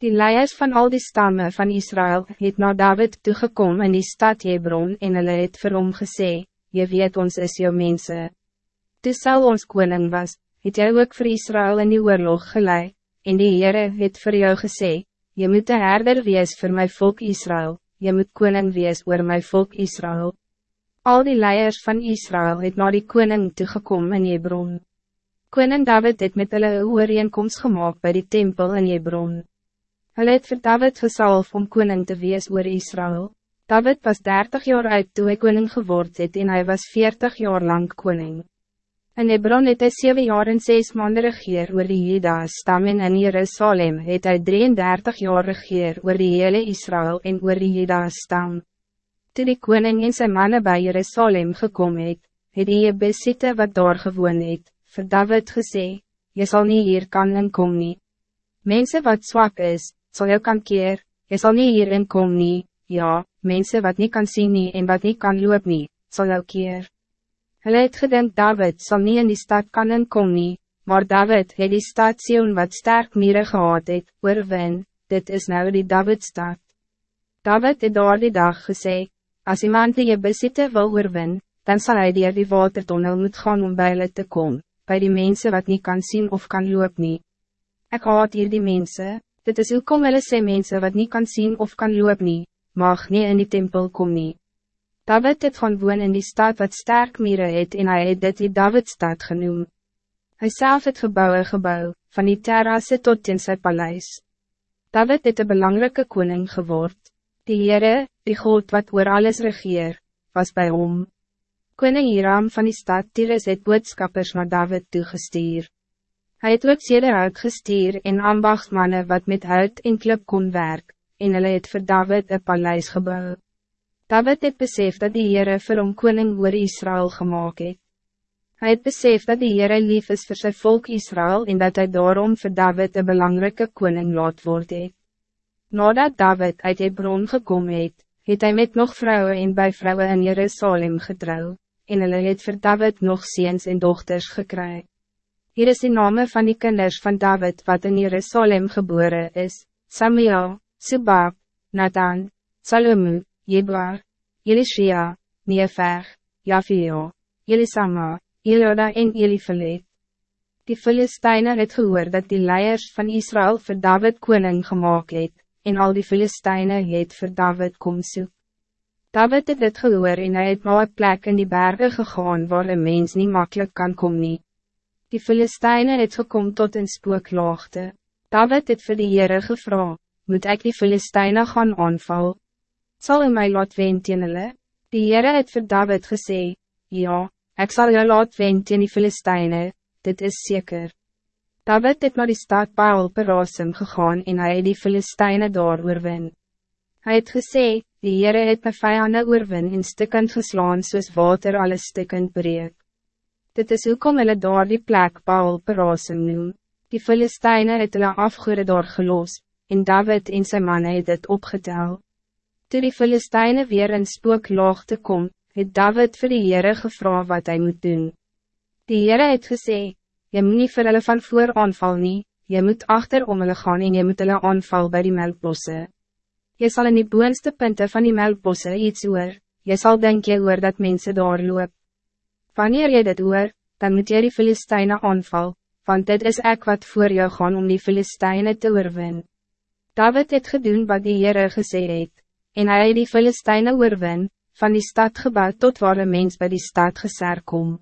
Die leiers van al die stammen van Israël het naar David toegekom in die stad Hebron en hulle het vir hom gesê, Je weet ons is jou mensen. Toe Saul ons koning was, het jy ook voor Israël in die oorlog geleid, en die Heere het voor jou gesê, Je moet de herder wees voor mijn volk Israël, je moet koning wees oor mijn volk Israël. Al die leiers van Israël het naar die koning toegekom in Hebron. Koning David het met hulle ooreenkomst gemaakt bij die tempel in Hebron. Hulle het vir David gesalf om koning te wees oor Israël. David was 30 jaar oud toen hij koning geword het en hij was 40 jaar lang koning. In Hebron het hy 7 jaar en 6 maanden regeer oor die Jeda stam en in Jerusalem het hy 33 jaar regeer oor die hele Israël en oor die Jeda stam. Toe die koning en zijn mannen bij Jerusalem gekomen het, het die Jebesiete wat daar gewoon het, vir David gesê, Je zal niet hier kan en kom nie. Mensen wat zwak is, zal jou kan keer, jy sal nie hierin kom nie, ja, mensen wat niet kan zien nie en wat niet kan loop nie, sal jou keer. Hulle het gedink David zal niet in die stad kan en kom nie, maar David het die stad Sion wat sterk mire gehad het, oorwin, dit is nou die Davidstad. David het daar die dag gesê, als iemand die je besitte wil oorwin, dan zal hij die die watertunnel moet gaan om bij hulle te komen, bij die mensen wat niet kan zien of kan loop nie. Ek haat hier die mensen. Dit is hoe kom hulle sê mense wat niet kan zien of kan loop nie, mag niet in die tempel kom nie. David het van woon in die stad wat sterk mire het en hy het dit die Davidstad genoem. Hy self het gebouwe gebouw, van die terrasse tot in sy paleis. David het een belangrijke koning geword. Die Heere, die God wat oor alles regeer, was bij hom. Koning Hiram van die stad Tyrus het boodskappers naar David toegestuur. Hij het ook sederhout gestuur en ambachtsmannen wat met hout en klip kon werk, en hulle het vir David een paleis gebouw. David het besef dat die Heere vir hom koning oor Israël gemaakt het. Hij het besef dat die Heere lief is vir sy volk Israël en dat hij daarom voor David een belangrijke koning laat word het. Nadat David uit Hebron gekomen het, het hij met nog vrouwen en bij vrouwen in Jerusalem getrouw, en hulle het vir David nog ziens en dochters gekry. Hier is de name van die kinders van David wat in Jerusalem geboren is, Samuel, Subab, Nathan, Salomu, Jeblar, Elishia, Nefer, Jafio, Elisama, Elioda en Elifelet. Die Filisteine het gehoor dat die leiers van Israël voor David koning gemaakt het, en al die Filisteine het voor David kom soek. David het dit gehoor en hy het na een plek in die bergen gegaan waar een mens niet makkelijk kan komen. nie. Die Filisteine het gekom tot een spooklaagte. David het vir die Heere gevra, moet ik die Filisteine gaan aanval? Zal u mij laat wen teen hulle? Die Heere het vir David gesê, ja, ik zal jou laat wen teen die Filisteine, dit is zeker. David het naar die stad Paul Perasum gegaan en hij het die Filisteine daar oorwin. Hy het gesê, die Heere het my vijanden oorwin en stikkend geslaan soos water alles stikkend breek. Dit is hoekom hulle daar die plek Paul Perasum noem. Die Filisteine het hulle afgoede daar gelos, en David en zijn man het dit opgetel. Toe die Filisteine weer in spookloog te kom, het David vir die Heere gevra wat hij moet doen. Die Heere het gesê, jy moet nie vir hulle van voor aanval nie, jy moet achter om hulle gaan en jy moet hulle aanval bij die melkbosse. Jy sal in die boonste punte van die melkbosse iets oor, jy sal denk jy oor dat mensen daar loop. Wanneer jy dit hoor, dan moet jy die Filisteine aanval, want dit is ek wat voor jou gaan om die Filisteine te oorwin. David het gedoen wat die Heere gesê het, en hy het die Filisteine oorwin, van die stad gebouwd tot waar een mens bij die stad geser komt.